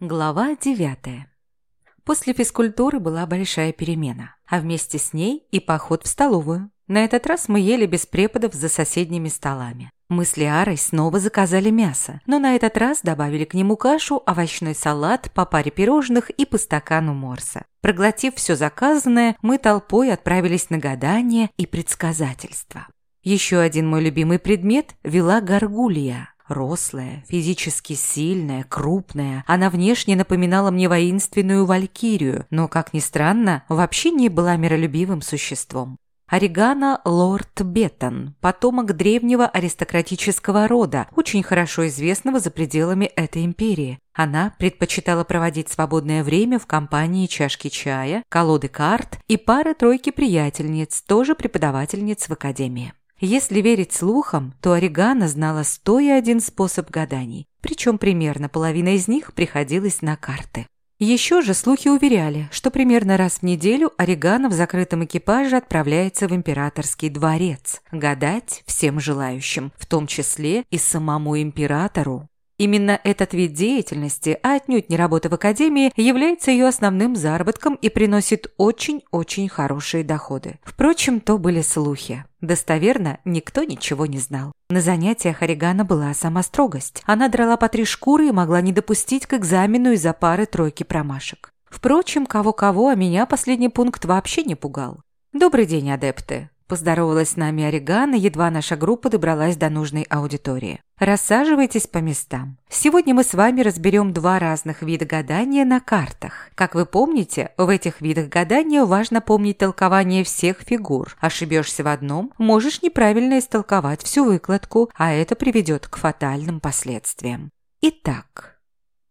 Глава девятая. После физкультуры была большая перемена, а вместе с ней и поход в столовую. На этот раз мы ели без преподов за соседними столами. Мы с Лиарой снова заказали мясо, но на этот раз добавили к нему кашу, овощной салат, по паре пирожных и по стакану морса. Проглотив все заказанное, мы толпой отправились на гадание и предсказательство. Еще один мой любимый предмет – вела горгулья. Рослая, физически сильная, крупная, она внешне напоминала мне воинственную валькирию, но, как ни странно, вообще не была миролюбивым существом. Орегана Лорд Беттон, потомок древнего аристократического рода, очень хорошо известного за пределами этой империи. Она предпочитала проводить свободное время в компании чашки чая, колоды карт и пары-тройки приятельниц, тоже преподавательниц в академии. Если верить слухам, то Орегана знала сто и один способ гаданий, причем примерно половина из них приходилась на карты. Еще же слухи уверяли, что примерно раз в неделю Орегана в закрытом экипаже отправляется в императорский дворец гадать всем желающим, в том числе и самому императору. Именно этот вид деятельности, а отнюдь не работа в академии, является ее основным заработком и приносит очень-очень хорошие доходы. Впрочем, то были слухи. Достоверно никто ничего не знал. На занятиях Орегана была сама строгость. Она драла по три шкуры и могла не допустить к экзамену из-за пары-тройки промашек. Впрочем, кого-кого, а меня последний пункт вообще не пугал. «Добрый день, адепты!» Поздоровалась с нами Орегана, едва наша группа добралась до нужной аудитории. Рассаживайтесь по местам. Сегодня мы с вами разберем два разных вида гадания на картах. Как вы помните, в этих видах гадания важно помнить толкование всех фигур. Ошибешься в одном, можешь неправильно истолковать всю выкладку, а это приведет к фатальным последствиям. Итак...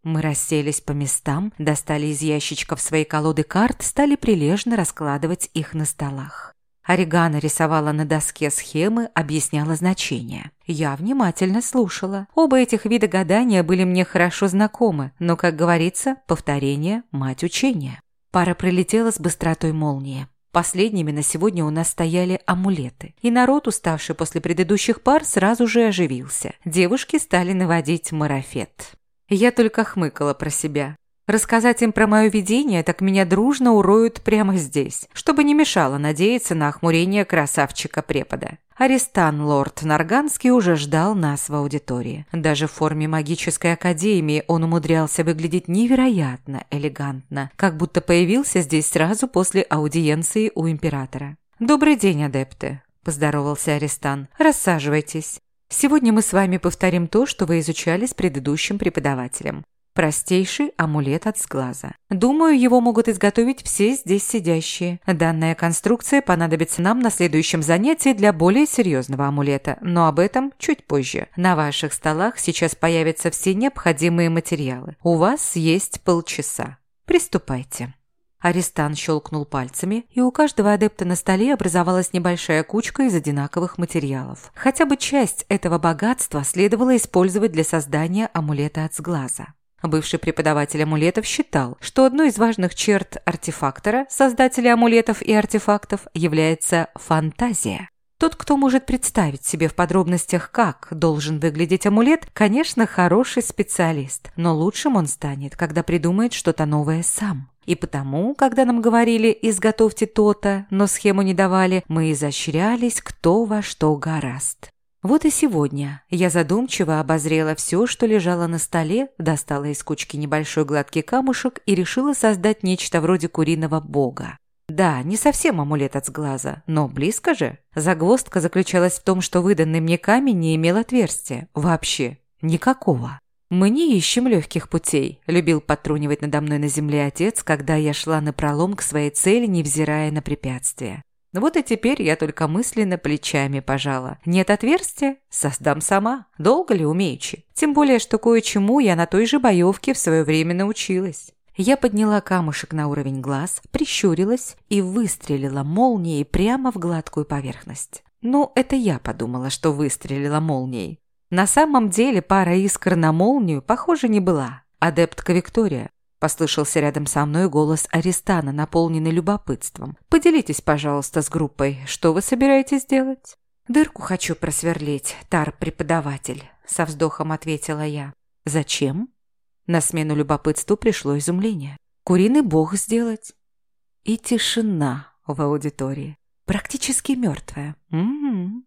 Мы расселись по местам, достали из ящичков свои колоды карт, стали прилежно раскладывать их на столах. Орегана рисовала на доске схемы, объясняла значения. Я внимательно слушала. Оба этих вида гадания были мне хорошо знакомы, но, как говорится, повторение – мать учения. Пара пролетела с быстротой молнии. Последними на сегодня у нас стояли амулеты. И народ, уставший после предыдущих пар, сразу же оживился. Девушки стали наводить марафет. Я только хмыкала про себя. Рассказать им про мое видение, так меня дружно уроют прямо здесь, чтобы не мешало надеяться на охмурение красавчика-препода. Аристан Лорд Нарганский уже ждал нас в аудитории. Даже в форме магической академии он умудрялся выглядеть невероятно элегантно, как будто появился здесь сразу после аудиенции у императора. «Добрый день, адепты!» – поздоровался Аристан. «Рассаживайтесь. Сегодня мы с вами повторим то, что вы изучали с предыдущим преподавателем. Простейший амулет от сглаза. Думаю, его могут изготовить все здесь сидящие. Данная конструкция понадобится нам на следующем занятии для более серьезного амулета, но об этом чуть позже. На ваших столах сейчас появятся все необходимые материалы. У вас есть полчаса. Приступайте. Арестан щелкнул пальцами, и у каждого адепта на столе образовалась небольшая кучка из одинаковых материалов. Хотя бы часть этого богатства следовало использовать для создания амулета от сглаза. Бывший преподаватель амулетов считал, что одной из важных черт артефактора, создателя амулетов и артефактов, является фантазия. Тот, кто может представить себе в подробностях, как должен выглядеть амулет, конечно, хороший специалист, но лучшим он станет, когда придумает что-то новое сам. И потому, когда нам говорили «изготовьте то-то», но схему не давали, мы изощрялись кто во что гораст. Вот и сегодня я задумчиво обозрела все, что лежало на столе, достала из кучки небольшой гладкий камушек и решила создать нечто вроде куриного бога. Да, не совсем амулет от сглаза, но близко же. Загвоздка заключалась в том, что выданный мне камень не имел отверстия. Вообще. Никакого. «Мы не ищем легких путей», – любил потрунивать надо мной на земле отец, когда я шла на пролом к своей цели, невзирая на препятствия. Вот и теперь я только мысленно плечами пожала. Нет отверстия? Создам сама. Долго ли умеючи? Тем более, что кое-чему я на той же боевке в свое время научилась. Я подняла камушек на уровень глаз, прищурилась и выстрелила молнией прямо в гладкую поверхность. Ну, это я подумала, что выстрелила молнией. На самом деле пара искр на молнию, похоже, не была. Адептка Виктория. Послышался рядом со мной голос Аристана, наполненный любопытством. «Поделитесь, пожалуйста, с группой. Что вы собираетесь делать?» «Дырку хочу просверлить, тар-преподаватель», — со вздохом ответила я. «Зачем?» На смену любопытству пришло изумление. Куриный бог сделать. И тишина в аудитории. Практически мертвая. -м.